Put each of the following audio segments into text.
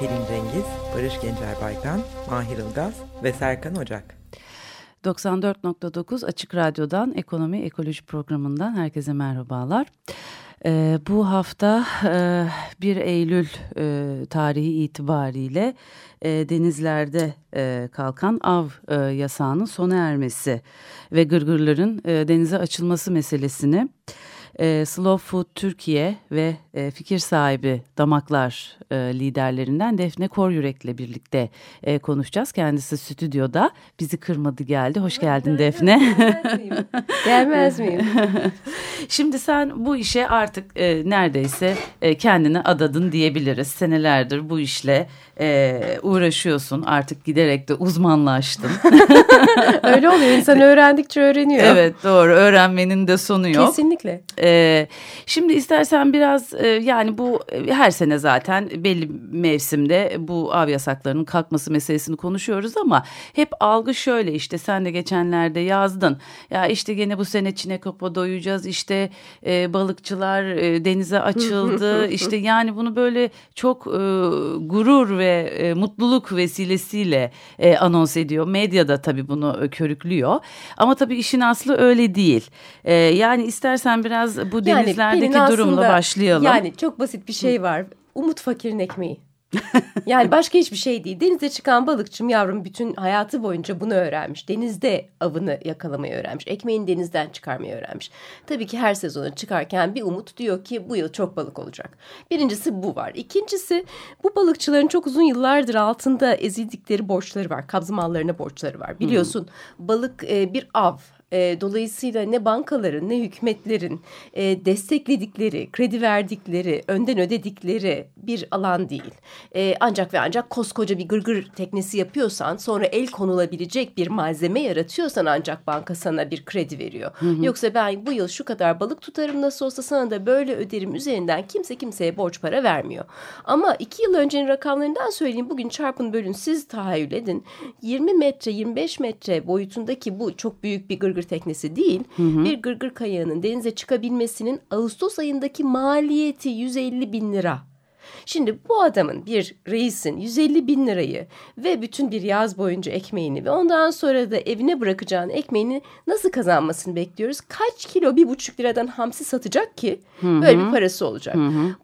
Pelin Cengiz, Barış Gencer Baykan, Mahir Ilgaz ve Serkan Ocak. 94.9 Açık Radyo'dan Ekonomi Ekoloji Programı'ndan herkese merhabalar. Ee, bu hafta e, 1 Eylül e, tarihi itibariyle e, denizlerde e, kalkan av e, yasağının sona ermesi ve gırgırların e, denize açılması meselesini Slow Food Türkiye ve e, fikir sahibi damaklar e, liderlerinden Defne Koryürek'le birlikte e, konuşacağız. Kendisi stüdyoda bizi kırmadı geldi. Hoş geldin Defne. Gelmez miyim? Şimdi sen bu işe artık e, neredeyse e, kendini adadın diyebiliriz. Senelerdir bu işle e, uğraşıyorsun. Artık giderek de uzmanlaştın. Öyle oluyor. İnsan öğrendikçe öğreniyor. Evet doğru. Öğrenmenin de sonu yok. Kesinlikle. Ee, şimdi istersen biraz e, yani bu e, her sene zaten belli mevsimde bu av yasaklarının kalkması meselesini konuşuyoruz ama hep algı şöyle işte sen de geçenlerde yazdın. Ya işte gene bu sene Çinekop'a doyacağız işte e, balıkçılar e, denize açıldı işte yani bunu böyle çok e, gurur ve e, mutluluk vesilesiyle e, anons ediyor. Medyada tabii bunu e, körüklüyor ama tabii işin aslı öyle değil. E, yani istersen biraz bu denizlerdeki Pelin durumla aslında- başlayalım. Yani çok basit bir şey var. Umut fakirin ekmeği. yani başka hiçbir şey değil. Denize çıkan balıkçım yavrum bütün hayatı boyunca bunu öğrenmiş. Denizde avını yakalamayı öğrenmiş. Ekmeğini denizden çıkarmayı öğrenmiş. Tabii ki her sezona çıkarken bir umut diyor ki bu yıl çok balık olacak. Birincisi bu var. İkincisi bu balıkçıların çok uzun yıllardır altında ezildikleri borçları var. Kabzı mallarına borçları var. Biliyorsun balık e, bir av. E, dolayısıyla ne bankaların ne hükümetlerin e, destekledikleri, kredi verdikleri, önden ödedikleri bir alan değil. E, ancak ve ancak koskoca bir gırgır teknesi yapıyorsan sonra el konulabilecek bir malzeme yaratıyorsan ancak banka sana bir kredi veriyor. Yoksa ben bu yıl şu kadar balık tutarım nasıl olsa sana da böyle öderim üzerinden kimse kimseye borç para vermiyor. Ama iki yıl öncenin rakamlarından söyleyeyim bugün çarpın bölün siz tahayyül edin. 20 metre 25 metre boyutundaki bu çok büyük bir gırgır teknesi değil. Bir gırgır kayağının denize çıkabilmesinin Ağustos ayındaki maliyeti 150 bin lira. Şimdi bu adamın bir reisin 150 bin lirayı ve bütün bir yaz boyunca ekmeğini ve ondan sonra da evine bırakacağın ekmeğini nasıl kazanmasını bekliyoruz? Kaç kilo bir buçuk liradan hamsi satacak ki böyle bir parası olacak.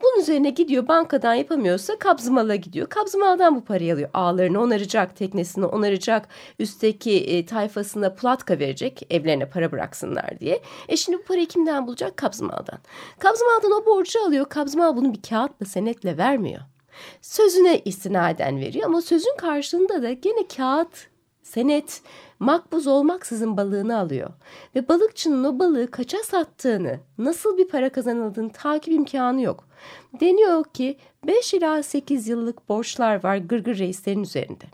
Bunun üzerine gidiyor bankadan yapamıyorsa kabzımala gidiyor. Kabzımaldan bu parayı alıyor. Ağlarını onaracak, teknesini onaracak, üstteki e, tayfasına platka verecek evlerine para bıraksınlar diye. E şimdi bu parayı kimden bulacak? Kabzımaldan. Kabzımaldan o borcu alıyor. Kabzımal bunu bir kağıtla senetle vermiyor. Sözüne istinaden veriyor ama sözün karşılığında da gene kağıt, senet, makbuz olmaksızın balığını alıyor. Ve balıkçının o balığı kaça sattığını, nasıl bir para kazanıldığını takip imkanı yok. Deniyor ki 5 ila 8 yıllık borçlar var gırgır reislerin üzerinde.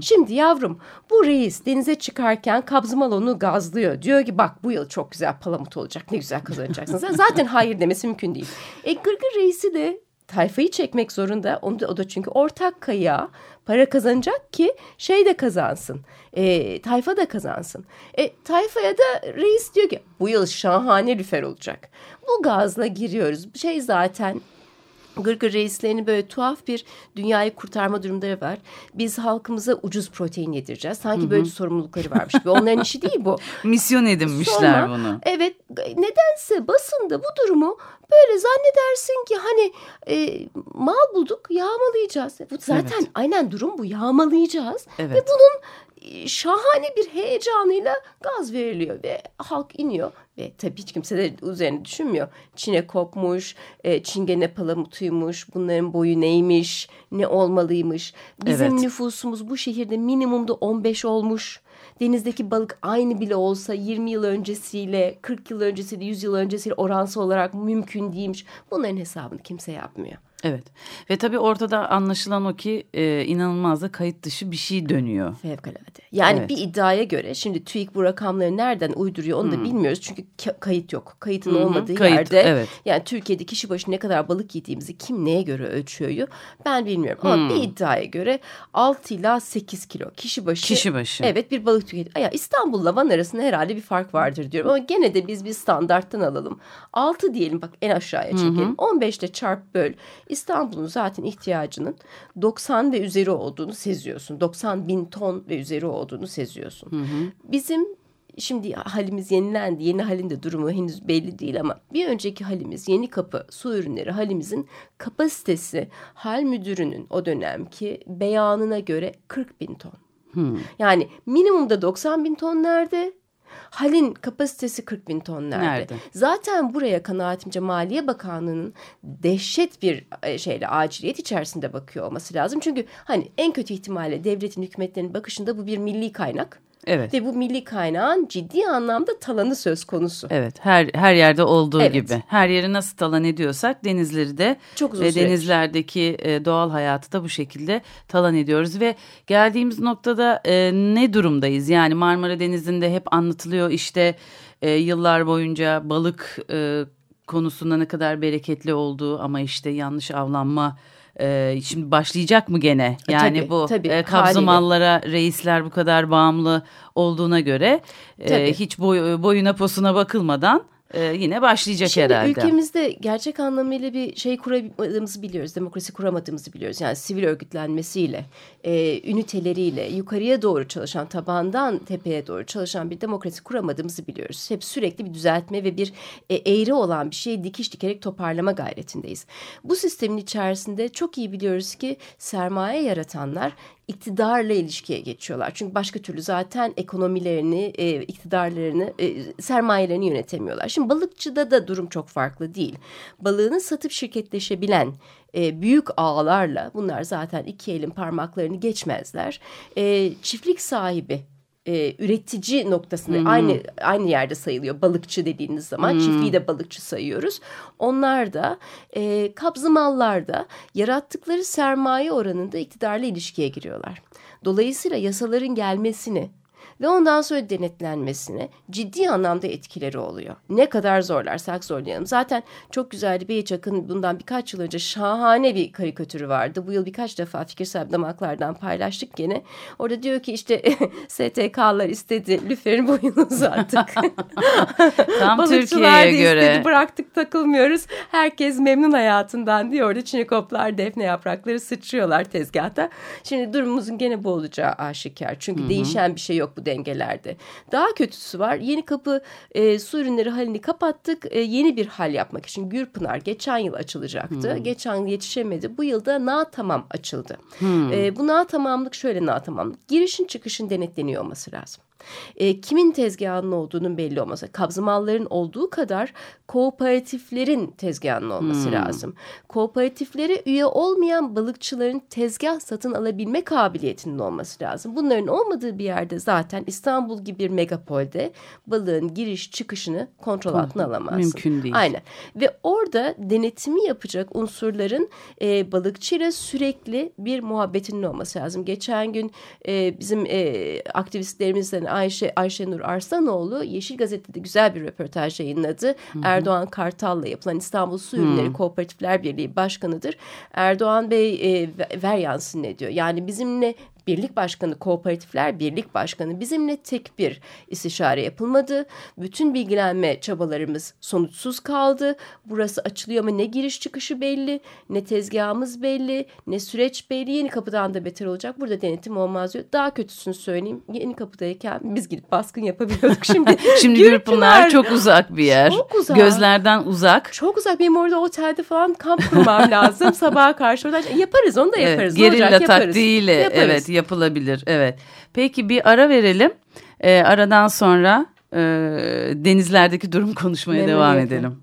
Şimdi yavrum bu reis denize çıkarken kabzımal onu gazlıyor. Diyor ki bak bu yıl çok güzel palamut olacak ne güzel kazanacaksın. Zaten hayır demesi mümkün değil. E gırgır reisi de tayfayı çekmek zorunda. Onu da, o da çünkü ortak kaya para kazanacak ki şey de kazansın. E, tayfa da kazansın. E, tayfaya da reis diyor ki bu yıl şahane lüfer olacak. Bu gazla giriyoruz. Şey zaten Gırgır reislerinin böyle tuhaf bir dünyayı kurtarma durumları var. Biz halkımıza ucuz protein yedireceğiz. Sanki böyle bir sorumlulukları varmış gibi. Onların işi değil bu. Misyon edinmişler Sonra, bunu. Evet nedense basında bu durumu böyle zannedersin ki hani e, mal bulduk yağmalayacağız. Bu zaten Evet. aynen durum bu yağmalayacağız. Ve Evet. bunun e, şahane bir heyecanıyla gaz veriliyor ve halk iniyor. Ve tabii hiç kimse de üzerine düşünmüyor. Çin'e kopmuş, e, çingene palamutuymuş, bunların boyu neymiş, ne olmalıymış. Bizim Evet. nüfusumuz bu şehirde minimumda 15 olmuş. Denizdeki balık aynı bile olsa 20 yıl öncesiyle, 40 yıl öncesiyle, 100 yıl öncesiyle oransı olarak mümkün değilmiş. Bunların hesabını kimse yapmıyor. Evet ve tabii ortada anlaşılan o ki e, inanılmaz da kayıt dışı bir şey dönüyor. Fevkalade. Yani Evet. bir iddiaya göre şimdi TÜİK bu rakamları nereden uyduruyor onu da bilmiyoruz. Çünkü ka- kayıt yok. Kayıtın Hmm. Olmadığı kayıt, yerde evet. yani Türkiye'de kişi başı ne kadar balık yediğimizi kim neye göre ölçüyor ben bilmiyorum. Ama Hmm. bir iddiaya göre 6 ila 8 kilo kişi başı. Kişi başı. Evet bir balık tüketiyor. Ya İstanbul'la Van arasında herhalde bir fark vardır diyorum. Ama gene de biz bir standarttan alalım. 6 diyelim bak en aşağıya çekelim. 15 ile çarp böl. İstanbul'un zaten ihtiyacının 90 ve üzeri olduğunu seziyorsun. 90 bin ton ve üzeri olduğunu seziyorsun. Bizim şimdi halimiz yenilendi. Yeni halinde durumu henüz belli değil ama bir önceki halimiz yeni kapı su ürünleri halimizin kapasitesi hal müdürünün o dönemki beyanına göre 40 bin ton. Yani minimumda 90 bin ton nerede? Halin kapasitesi 40 bin ton nerede? Nerede? Zaten buraya kanaatimce Maliye Bakanlığı'nın dehşet bir e, şeyle aciliyet içerisinde bakıyor olması lazım. Çünkü hani en kötü ihtimalle devletin hükümetlerin bakışında bu bir milli kaynak. Evet. Ve bu milli kaynağın ciddi anlamda talanı söz konusu. Evet her her yerde olduğu Evet. gibi. Her yeri nasıl talan ediyorsak denizleri de Çok uzun ve süreç. denizlerdeki e, doğal hayatı da bu şekilde talan ediyoruz ve geldiğimiz noktada e, ne durumdayız? Yani Marmara Denizi'nde hep anlatılıyor işte e, yıllar boyunca balık e, konusunda ne kadar bereketli olduğu ama işte yanlış avlanma e, şimdi başlayacak mı gene? E, Yani tabii, bu tabii, e, kabzımallara reisler bu kadar bağımlı olduğuna göre e, hiç boy, boyuna posuna bakılmadan e, yine başlayacak Şimdi herhalde. ülkemizde gerçek anlamıyla bir şey kuramadığımızı biliyoruz. Demokrasi kuramadığımızı biliyoruz. Yani sivil örgütlenmesiyle, e, üniteleriyle yukarıya doğru çalışan, tabandan tepeye doğru çalışan bir demokrasi kuramadığımızı biliyoruz. Hep sürekli bir düzeltme ve bir e, eğri olan bir şeyi dikiş dikerek toparlama gayretindeyiz. Bu sistemin içerisinde çok iyi biliyoruz ki sermaye yaratanlar iktidarla ilişkiye geçiyorlar. Çünkü başka türlü zaten ekonomilerini, e, iktidarlarını, e, sermayelerini yönetemiyorlar. Şimdi balıkçıda da durum çok farklı değil. Balığını satıp şirketleşebilen e, büyük ağlarla bunlar zaten iki elin parmaklarını geçmezler. E, çiftlik sahibi e, üretici noktasında aynı aynı yerde sayılıyor balıkçı dediğiniz zaman çiftliği de balıkçı sayıyoruz. Onlar da e, kabzımallarda yarattıkları sermaye oranında iktidarla ilişkiye giriyorlar. Dolayısıyla yasaların gelmesini ve ondan sonra denetlenmesine ciddi anlamda etkileri oluyor. Ne kadar zorlarsak zorlayalım. Zaten çok güzeldi Beyiç Akın bundan birkaç yıl önce şahane bir karikatürü vardı. Bu yıl birkaç defa fikir sahibi damaklardan paylaştık gene. Orada diyor ki işte STK'lar istedi lüferin boyunu uzattık. Tam Türkiye'ye göre. istedi bıraktık takılmıyoruz. Herkes memnun hayatından diyor. Orada çinikoplar defne yaprakları sıçrıyorlar tezgahta. Şimdi durumumuzun gene bu olacağı aşikar. Çünkü değişen bir şey yok bu dengelerde. Daha kötüsü var. Yeni kapı e, su ürünleri halini kapattık. E, yeni bir hal yapmak için Gürpınar geçen yıl açılacaktı. Geçen yıl yetişemedi. Bu yılda na tamam açıldı. E, bu na tamamlık şöyle na tamamlık. Girişin çıkışın denetleniyor olması lazım. E, kimin tezgahının olduğunun belli olması. Kabzımalların olduğu kadar kooperatiflerin tezgahının olması lazım. Kooperatiflere üye olmayan balıkçıların tezgah satın alabilme kabiliyetinin olması lazım. Bunların olmadığı bir yerde zaten İstanbul gibi bir megapolde balığın giriş çıkışını kontrol altına alamazsın. Mümkün değil. Aynen. Ve orada denetimi yapacak unsurların e, balıkçıyla sürekli bir muhabbetinin olması lazım. Geçen gün e, bizim e, aktivistlerimizden Ayşe Ayşenur Arslanoğlu Yeşil Gazete'de güzel bir röportaj yayınladı. Erdoğan Kartal'la yapılan İstanbul Su Ürünleri Kooperatifler Birliği Başkanı'dır. Erdoğan Bey e, ver yansın ne diyor? Yani bizimle Birlik Başkanı, Kooperatifler Birlik Başkanı bizimle tek bir istişare yapılmadı. Bütün bilgilenme çabalarımız sonuçsuz kaldı. Burası açılıyor ama ne giriş çıkışı belli, ne tezgahımız belli, ne süreç belli. Yeni kapıdan da beter olacak. Burada denetim olmaz diyor. Daha kötüsünü söyleyeyim. Yeni kapıdayken biz gidip baskın yapabiliyorduk. Şimdi, Şimdi Gürpınar çok uzak bir yer. Çok uzak. Gözlerden uzak. çok uzak. Benim orada otelde falan kamp kurmam lazım. Sabaha karşı oradan yaparız onu da Evet, yaparız. Olacak? gerilla Yaparız. taktiğiyle Yaparız. evet yapılabilir. Evet. Peki bir ara verelim. Ee, aradan sonra e, denizlerdeki durum konuşmaya devam Memnuniyetle. edelim.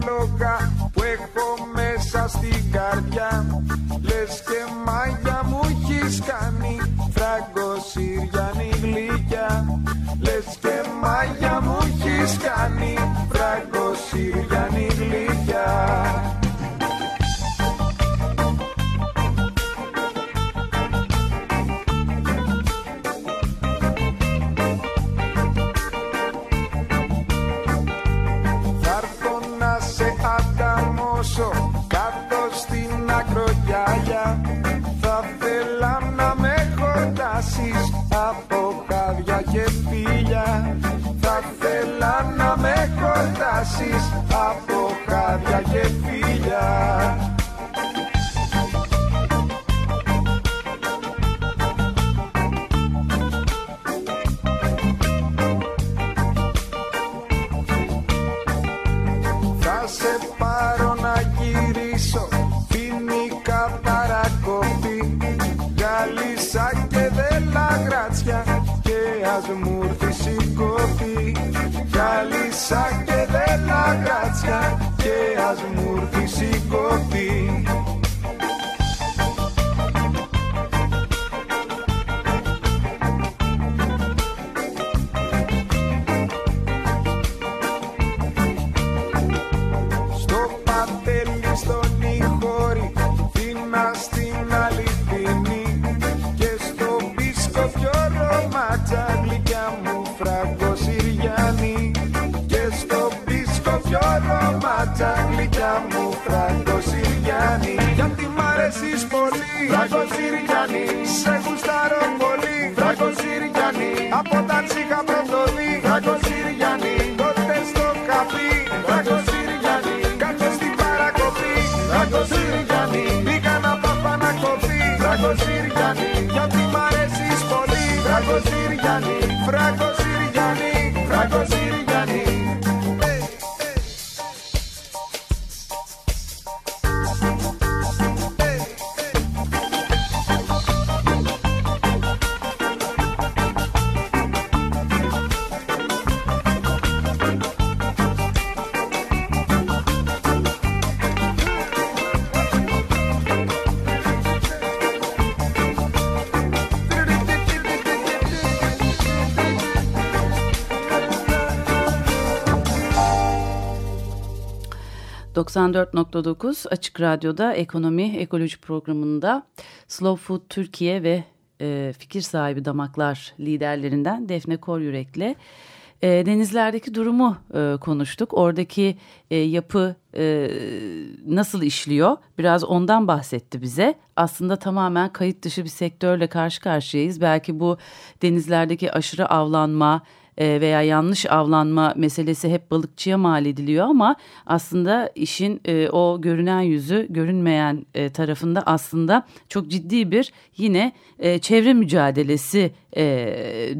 Φλόγα που έχω μέσα στην καρδιά Λες και μάγια μου έχεις κάνει φράγκο Συριανή γλυκιά. Λες και μάγια μου έχεις κάνει φράγκο sack ρομάτσα γλυκιά μου φράγκο Συριανή γιατί μ' αρέσεις πολύ φράγκο Συριανή σε γουστάρω πολύ φράγκο Συριανή από τα τσίχα πρώτο δει φράγκο Συριανή τότε στο καφί φράγκο Συριανή κάτω στην παρακοπή φράγκο Συριανή πήγα να πάω να κοπεί φράγκο Συριανή γιατί μ' αρέσεις πολύ φράγκο Συριανή φράγκο Συριανή φράγκο Συριανή ...94.9 Açık Radyo'da Ekonomi Ekoloji programında Slow Food Türkiye ve e, fikir sahibi damaklar liderlerinden Defne Koryürek'le e, denizlerdeki durumu e, konuştuk. Oradaki e, yapı e, nasıl işliyor biraz ondan bahsetti bize. Aslında tamamen kayıt dışı bir sektörle karşı karşıyayız. Belki bu denizlerdeki aşırı avlanma e, veya yanlış avlanma meselesi hep balıkçıya mal ediliyor ama aslında işin e, o görünen yüzü görünmeyen e, tarafında aslında çok ciddi bir yine çevre mücadelesi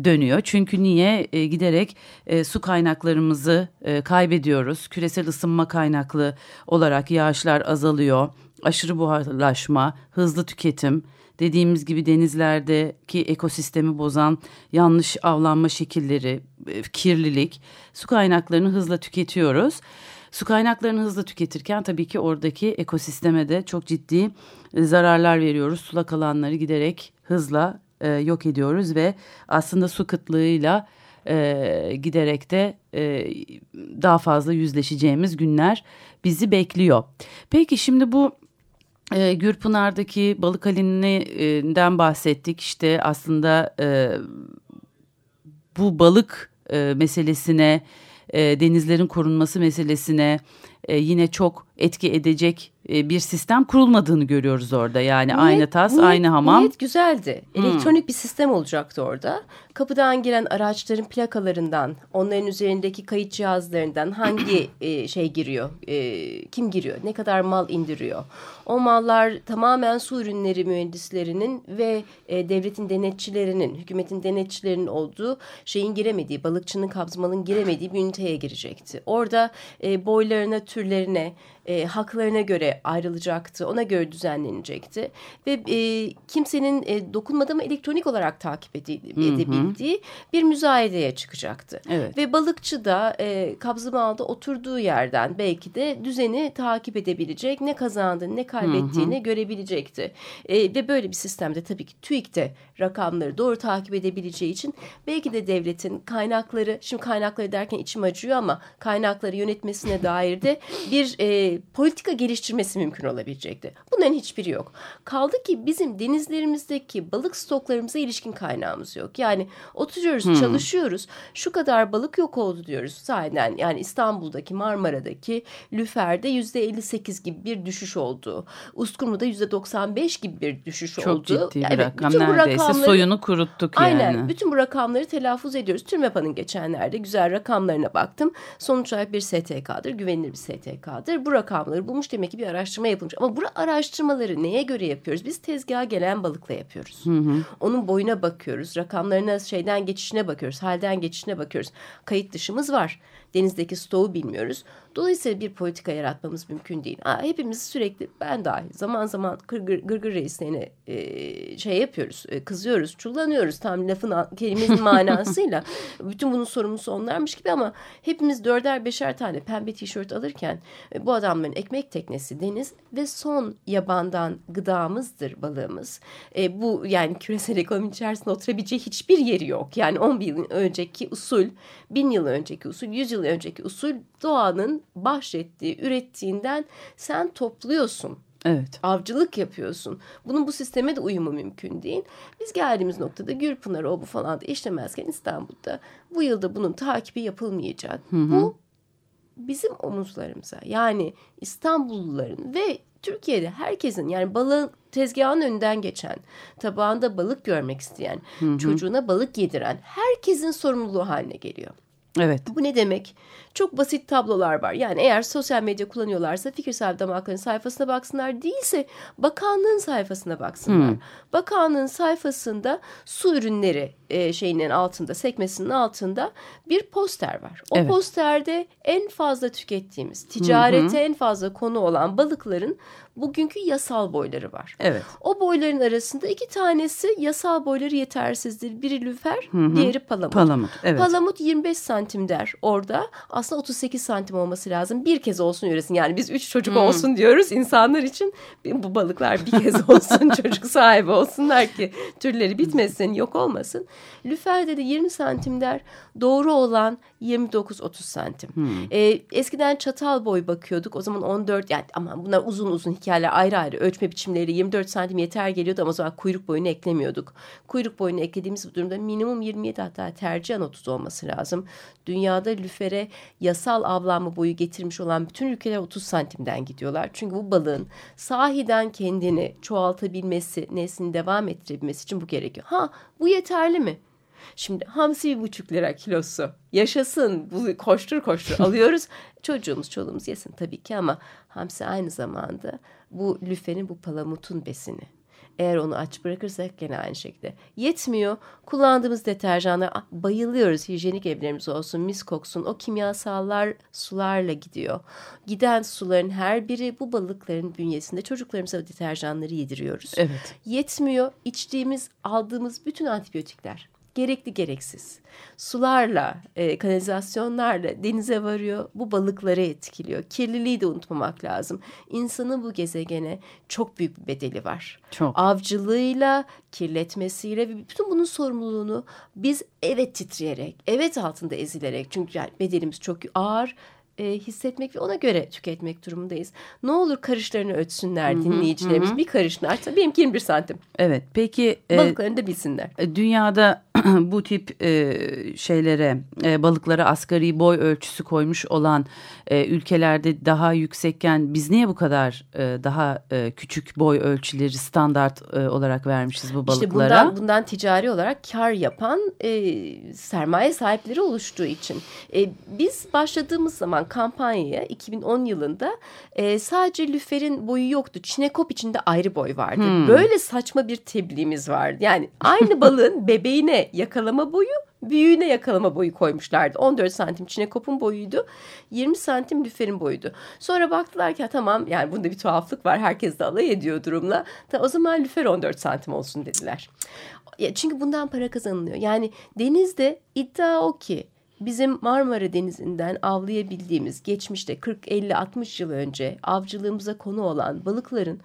dönüyor. Çünkü niye giderek su kaynaklarımızı kaybediyoruz. Küresel ısınma kaynaklı olarak yağışlar azalıyor. Aşırı buharlaşma, hızlı tüketim, dediğimiz gibi denizlerdeki ekosistemi bozan yanlış avlanma şekilleri, e, kirlilik, su kaynaklarını hızla tüketiyoruz. Su kaynaklarını hızla tüketirken tabii ki oradaki ekosisteme de çok ciddi e, zararlar veriyoruz. Sulak alanları giderek hızla e, yok ediyoruz ve aslında su kıtlığıyla e, giderek de e, daha fazla yüzleşeceğimiz günler bizi bekliyor. Peki şimdi bu e, Gürpınar'daki balık halininden bahsettik. İşte aslında e, bu balık e, meselesine, e, denizlerin korunması meselesine e, yine çok etki edecek e, bir sistem kurulmadığını görüyoruz orada. Yani Niyet- aynı tas, niyet- aynı hamam. Niyet güzeldi. Elektronik bir sistem olacaktı orada. Kapıdan giren araçların plakalarından, onların üzerindeki kayıt cihazlarından hangi e, şey giriyor, e, kim giriyor, ne kadar mal indiriyor. O mallar tamamen su ürünleri mühendislerinin ve e, devletin denetçilerinin, hükümetin denetçilerinin olduğu şeyin giremediği, balıkçının kabzmalın giremediği bir üniteye girecekti. Orada e, boylarına, türlerine, e, haklarına göre ayrılacaktı, ona göre düzenlenecekti ve e, kimsenin e, dokunmadan elektronik olarak takip ede, edebildiği bir müzayedeye çıkacaktı. Evet. Ve balıkçı da e, kabzımalda oturduğu yerden belki de düzeni takip edebilecek, ne kazandığını ne kaybettiğini görebilecekti. E, ve böyle bir sistemde tabii ki TÜİK de rakamları doğru takip edebileceği için belki de devletin kaynakları, şimdi kaynakları derken içim acıyor ama kaynakları yönetmesine dair de bir e, politika geliştirmesi mümkün olabilecekti. Bunların hiçbiri yok. Kaldı ki bizim denizlerimizdeki balık stoklarımıza ilişkin kaynağımız yok. Yani oturuyoruz, çalışıyoruz. Şu kadar balık yok oldu diyoruz sahiden. Yani İstanbul'daki, Marmara'daki lüferde yüzde 58 gibi bir düşüş oldu. Uskumru'da yüzde 95 gibi bir düşüş Çok oldu. ciddi bir Yani rakam. bütün bu Neredeyse rakamları- soyunu kuruttuk Aynen. yani. Bütün bu rakamları telaffuz ediyoruz. TÜRMEPA'nın geçenlerde güzel rakamlarına baktım. Sonuç olarak bir STK'dır. Güvenilir bir STK'dır. Bu rakamları bulmuş demek ki bir araştırma yapılmış. Ama bu araştırmaları neye göre yapıyoruz? Biz tezgaha gelen balıkla yapıyoruz. Onun boyuna bakıyoruz. Rakamlarına şeyden geçişine bakıyoruz. Halden geçişine bakıyoruz. Kayıt dışımız var. Denizdeki stoğu bilmiyoruz. Dolayısıyla bir politika yaratmamız mümkün değil. Aa, hepimiz sürekli ben dahil zaman zaman gırgır, gırgır reislerine e, şey yapıyoruz. e, kızıyoruz, çullanıyoruz tam lafın kelimenin manasıyla. Bütün bunun sorumlusu onlarmış gibi ama hepimiz dörder beşer tane pembe tişört alırken e, bu adamların ekmek teknesi deniz ve son yabandan gıdamızdır balığımız. E, bu yani küresel ekonomi içerisinde oturabileceği hiçbir yeri yok. Yani 10 bin yıl önceki usul, bin yıl önceki usul, 100 yıl önceki usul doğanın bahşettiği, ürettiğinden sen topluyorsun. Evet. Avcılık yapıyorsun. Bunun bu sisteme de uyumu mümkün değil. Biz geldiğimiz noktada Gürpınar o bu falan da işlemezken İstanbul'da bu yılda bunun takibi yapılmayacak. Bu bizim omuzlarımıza yani İstanbulluların ve Türkiye'de herkesin yani balığın tezgahın önünden geçen, tabağında balık görmek isteyen, çocuğuna balık yediren herkesin sorumluluğu haline geliyor. Evet. Bu ne demek? Çok basit tablolar var. Yani eğer sosyal medya kullanıyorlarsa Fikirsel Damakların sayfasına baksınlar. Değilse bakanlığın sayfasına baksınlar. Bakanlığın sayfasında su ürünleri e, şeyinin altında, sekmesinin altında bir poster var. O Evet. posterde en fazla tükettiğimiz, ticarete en fazla konu olan balıkların bugünkü yasal boyları var. Evet. O boyların arasında iki tanesi yasal boyları yetersizdir. Biri lüfer, diğeri palamut. Palamut. Evet. Palamut 25 santim der orada. Aslında 38 santim olması lazım. Bir kez olsun üresin. Yani biz üç çocuk olsun diyoruz insanlar için. Bu balıklar bir kez olsun çocuk sahibi olsunlar ki türleri bitmesin, yok olmasın. Lüferde de 20 santim der. Doğru olan 29-30 santim. Ee, eskiden çatal boy bakıyorduk. O zaman 14 yani ama bunlar uzun uzun hikayeler ayrı ayrı ölçme biçimleri 24 santim yeter geliyordu ama o zaman kuyruk boyunu eklemiyorduk. Kuyruk boyunu eklediğimiz durumda minimum 27 hatta tercihen 30 olması lazım. Dünyada lüfere yasal avlanma boyu getirmiş olan bütün ülkeler 30 santimden gidiyorlar. Çünkü bu balığın sahiden kendini çoğaltabilmesi, neslini devam ettirebilmesi için bu gerekiyor. Ha bu yeterli mi? Şimdi hamsi bir buçuk lira kilosu. Yaşasın bu koştur koştur alıyoruz. Çocuğumuz çoluğumuz yesin tabii ki ama hamsi aynı zamanda bu lüfenin bu palamutun besini. Eğer onu aç bırakırsak gene aynı şekilde. Yetmiyor. Kullandığımız deterjanlar bayılıyoruz. Hijyenik evlerimiz olsun, mis koksun. O kimyasallar sularla gidiyor. Giden suların her biri bu balıkların bünyesinde çocuklarımıza o deterjanları yediriyoruz. Evet. Yetmiyor. İçtiğimiz, aldığımız bütün antibiyotikler gerekli gereksiz sularla, e, kanalizasyonlarla denize varıyor. Bu balıkları etkiliyor. Kirliliği de unutmamak lazım. İnsanın bu gezegene çok büyük bir bedeli var. Çok. Avcılığıyla, kirletmesiyle ve bütün bunun sorumluluğunu biz evet titreyerek, evet altında ezilerek çünkü yani bedelimiz çok ağır e, hissetmek ve ona göre tüketmek durumundayız. Ne olur karışlarını ötsünler dinleyicilerimiz. Bir karışlar. Tabii benimki 21 santim. Evet. Peki e, Balıklarını da bilsinler. E, Dünyada bu tip e, şeylere, e, balıklara asgari boy ölçüsü koymuş olan e, ülkelerde daha yüksekken biz niye bu kadar e, daha e, küçük boy ölçüleri standart e, olarak vermişiz bu balıklara? İşte bundan, bundan ticari olarak kar yapan e, sermaye sahipleri oluştuğu için. E, biz başladığımız zaman kampanyaya 2010 yılında e, sadece lüferin boyu yoktu. Çinekop içinde ayrı boy vardı. Böyle saçma bir tebliğimiz vardı. Yani aynı balığın bebeğine yakalama boyu, büyüğüne yakalama boyu koymuşlardı. 14 santim çinekopun boyuydu. 20 santim lüferin boyuydu. Sonra baktılar ki tamam yani bunda bir tuhaflık var. Herkes de alay ediyor durumla. Ta, o zaman lüfer 14 santim olsun dediler. Ya çünkü bundan para kazanılıyor. Yani denizde iddia o ki bizim Marmara Denizi'nden avlayabildiğimiz geçmişte 40, 50, 60 yıl önce avcılığımıza konu olan balıkların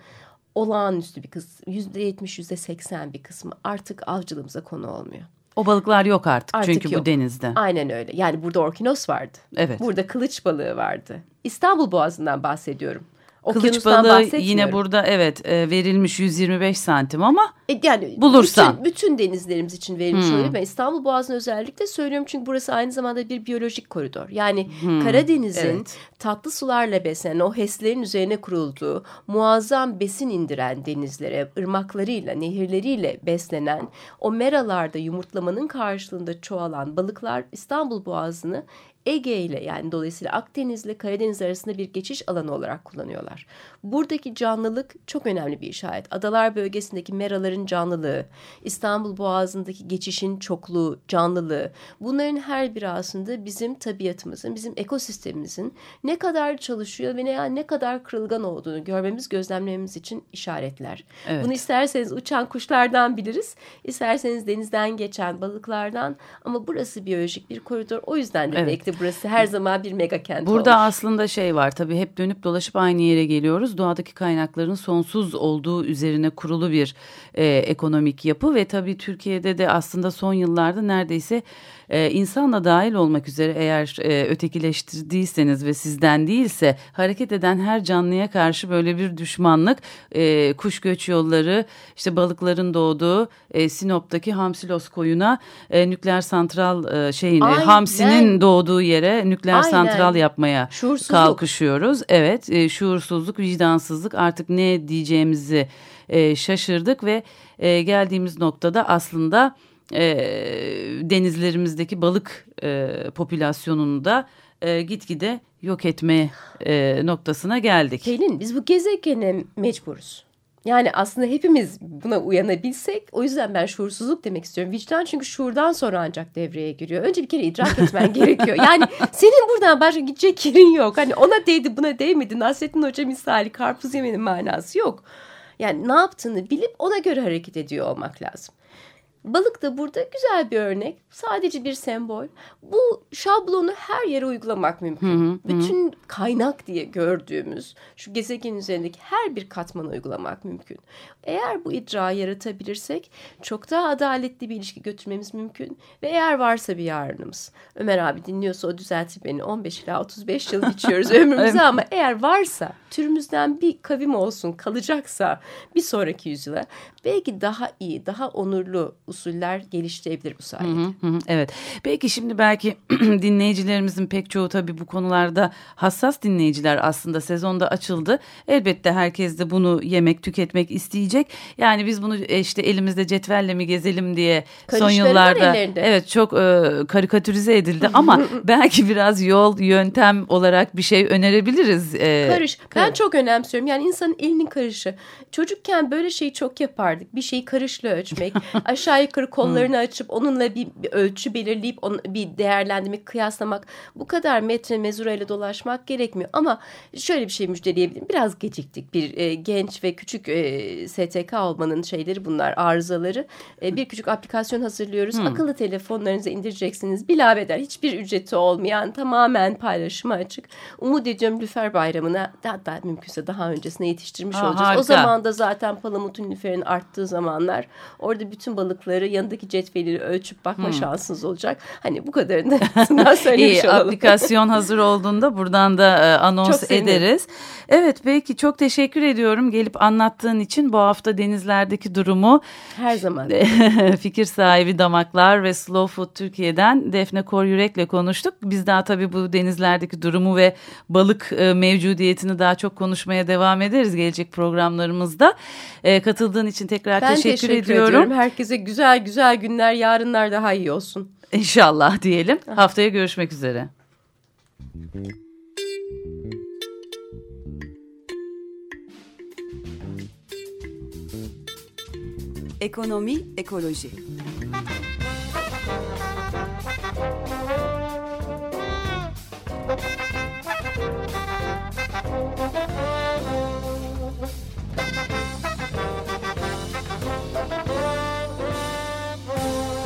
olağanüstü bir kısmı, yüzde yüzde seksen bir kısmı artık avcılığımıza konu olmuyor. O balıklar yok artık, Artık çünkü yok. bu denizde. Aynen öyle. Yani burada orkinos vardı. Evet. Burada kılıç balığı vardı. İstanbul Boğazı'ndan bahsediyorum. Kılıç balığı yine burada evet e, verilmiş 125 santim ama E, yani Bulursan. Bütün, bütün denizlerimiz için verilmiş oluyor. Ben İstanbul Boğazı'nı özellikle söylüyorum çünkü burası aynı zamanda bir biyolojik koridor. Yani Karadeniz'in Evet. tatlı sularla beslenen o HES'lerin üzerine kurulduğu muazzam besin indiren denizlere, ırmaklarıyla, nehirleriyle beslenen o meralarda yumurtlamanın karşılığında çoğalan balıklar İstanbul Boğazı'nı Ege ile yani dolayısıyla Akdeniz ile Karadeniz arasında bir geçiş alanı olarak kullanıyorlar. Buradaki canlılık çok önemli bir işaret. Adalar bölgesindeki meraların canlılığı, İstanbul Boğazı'ndaki geçişin çokluğu, canlılığı bunların her biri aslında bizim tabiatımızın, bizim ekosistemimizin ne kadar çalışıyor ve ne, ne kadar kırılgan olduğunu görmemiz, gözlemlememiz için işaretler. Evet. Bunu isterseniz uçan kuşlardan biliriz, isterseniz denizden geçen balıklardan ama burası biyolojik bir koridor. O yüzden de Evet. De burası her zaman bir mega kent Burada olmuş. aslında şey var tabii hep dönüp dolaşıp aynı yere geliyoruz. Doğadaki kaynakların sonsuz olduğu üzerine kurulu bir e, ekonomik yapı ve tabii Türkiye'de de aslında son yıllarda neredeyse e, insanla dahil olmak üzere eğer e, ötekileştirdiyseniz ve sizden değilse hareket eden her canlıya karşı böyle bir düşmanlık e, kuş göç yolları işte balıkların doğduğu e, Sinop'taki Hamsilos koyuna e, nükleer santral e, şeyin Aynen. Hamsi'nin doğduğu yere nükleer Aynen. santral yapmaya kalkışıyoruz. Evet, e, şuursuzluk, vicdansızlık artık ne diyeceğimizi e, şaşırdık ve e, geldiğimiz noktada aslında e, denizlerimizdeki balık e, popülasyonunu da e, gitgide yok etme e, noktasına geldik. Pelin biz bu gezegene mecburuz. Yani aslında hepimiz buna uyanabilsek o yüzden ben şuursuzluk demek istiyorum. Vicdan çünkü şuurdan sonra ancak devreye giriyor. Önce bir kere idrak etmen gerekiyor. Yani senin buradan başka gidecek yerin yok. Hani ona değdi buna değmedi. Nasrettin Hoca misali karpuz yemenin manası yok. Yani ne yaptığını bilip ona göre hareket ediyor olmak lazım. Balık da burada güzel bir örnek. Sadece bir sembol. Bu şablonu her yere uygulamak mümkün. Bütün kaynak diye gördüğümüz şu gezegen üzerindeki her bir katmanı uygulamak mümkün. Eğer bu idrağı yaratabilirsek çok daha adaletli bir ilişki götürmemiz mümkün. Ve eğer varsa bir yarınımız. Ömer abi dinliyorsa o düzeltir beni. 15 ila 35 yıl geçiyoruz ömrümüzü ama eğer varsa türümüzden bir kavim olsun kalacaksa bir sonraki yüzyıla belki daha iyi, daha onurlu usuller geliştirebilir bu sayede. Hı hı, Evet. Belki şimdi belki dinleyicilerimizin pek çoğu tabii bu konularda hassas dinleyiciler aslında sezonda açıldı. Elbette herkes de bunu yemek, tüketmek isteyecek. Yani biz bunu e, işte elimizde cetvelle mi gezelim diye son yıllarda evet çok e, karikatürize edildi ama belki biraz yol, yöntem olarak bir şey önerebiliriz. E, Karış. Ben çok önemsiyorum. Yani insanın elinin karışı. Çocukken böyle şeyi çok yapardık. Bir şeyi karışla ölçmek. aşağı yukarı kollarını açıp onunla bir, bir ölçü belirleyip onu bir değerlendirmek, kıyaslamak. Bu kadar metre mezurayla dolaşmak gerekmiyor. Ama şöyle bir şey müjdeleyebilirim. Biraz geciktik. Bir e, genç ve küçük e, STK olmanın şeyleri bunlar, arızaları. E, bir küçük aplikasyon hazırlıyoruz. Akıllı telefonlarınıza indireceksiniz. Bilabeder hiçbir ücreti olmayan, tamamen paylaşıma açık. Umut ediyorum Lüfer Bayramı'na hatta mümkünse daha öncesine yetiştirmiş Aa, olacağız. harika. O zaman da zaten palamutun lüferin arttığı zamanlar orada bütün balıkları yanındaki cetveliyle ölçüp bakma şansınız olacak. Hani bu kadarını da söylemiş İyi olalım. aplikasyon hazır olduğunda buradan da e, anons Çok ederiz. Evet peki çok teşekkür ediyorum gelip anlattığın için bu hafta denizlerdeki durumu Her zaman. fikir sahibi damaklar ve Slow Food Türkiye'den Defne Kor Yürek'le konuştuk. Biz daha tabii bu denizlerdeki durumu ve balık e, mevcudiyetini daha çok konuşmaya devam ederiz gelecek programlarımızda. E, katıldığın için tekrar Ben teşekkür, teşekkür, ediyorum. ediyorum. Herkese güzel güzel günler, yarınlar daha iyi olsun. İnşallah diyelim. Haftaya görüşmek üzere. Ekonomi, ekoloji.